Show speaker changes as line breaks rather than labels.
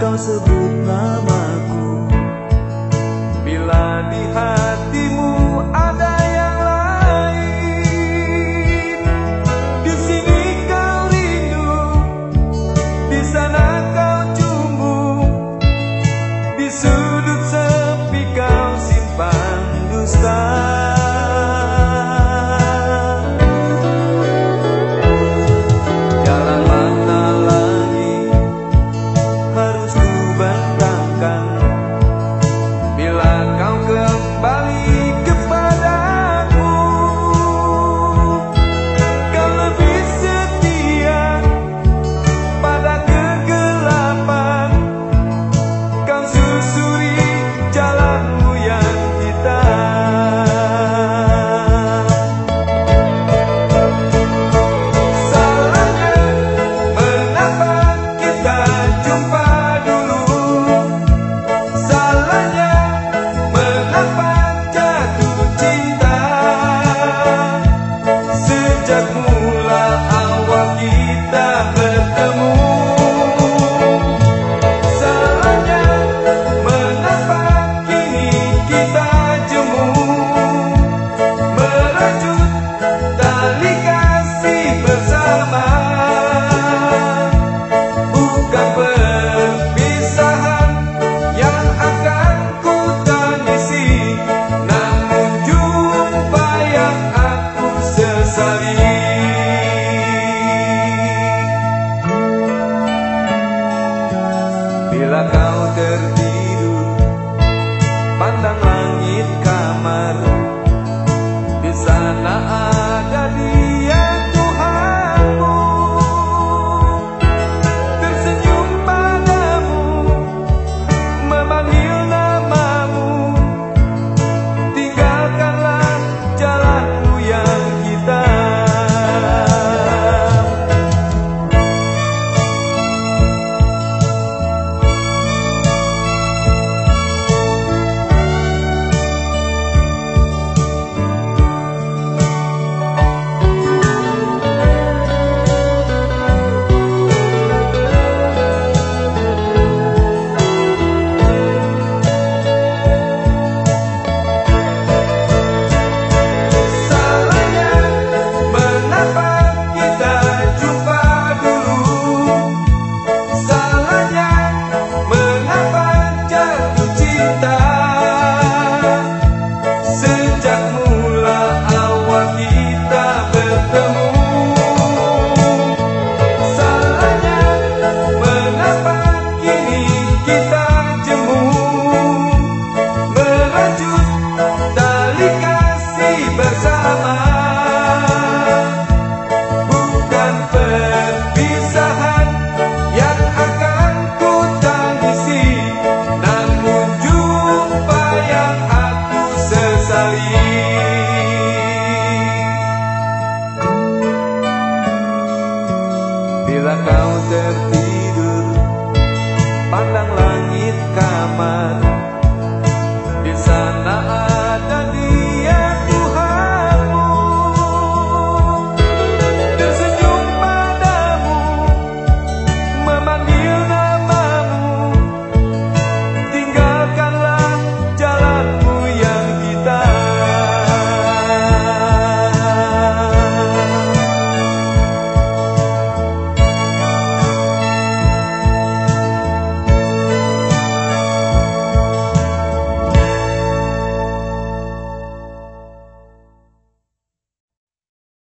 kau sebut namaku. Bila di hatimu Bila kau tertidur Pandang langit kamar